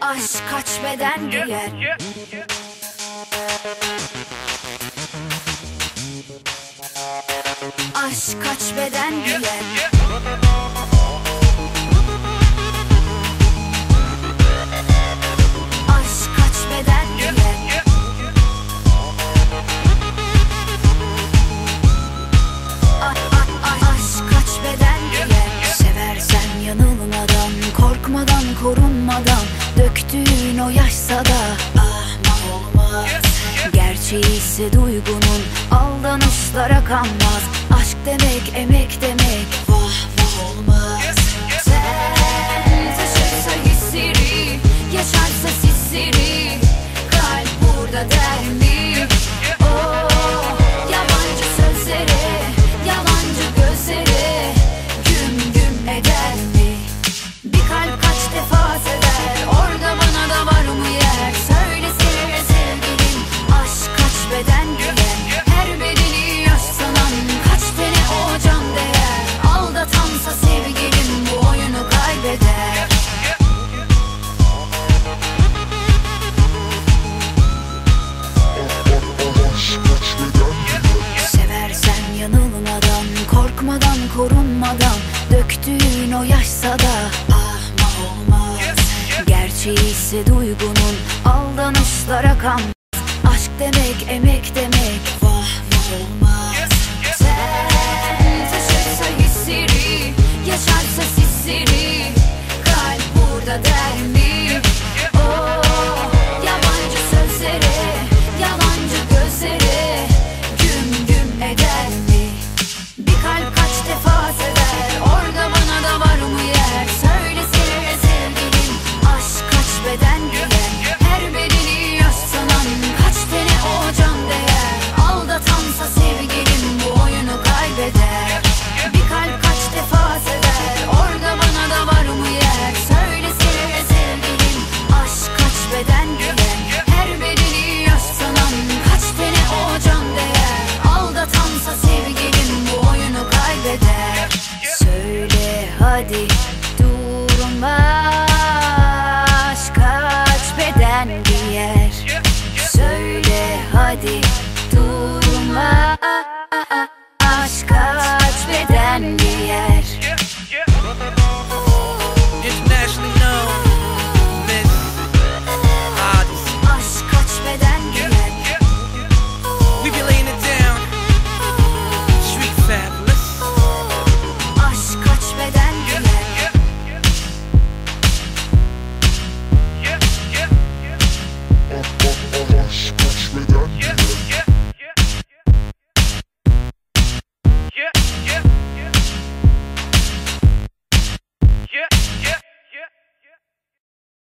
Aşk kaç beden giyer. Aşk kaç beden giyer O yaşsa da ah olmaz. Gerçeği ise duygunun aldanışlara kanmaz. Aşk demek emek demek. Bakmadan korunmadan döktüğün o yaşsa da ahma olmaz Gerçeği ise duygunun aldanışlara kan. Aşk demek emek demek vahma olmaz Sen body.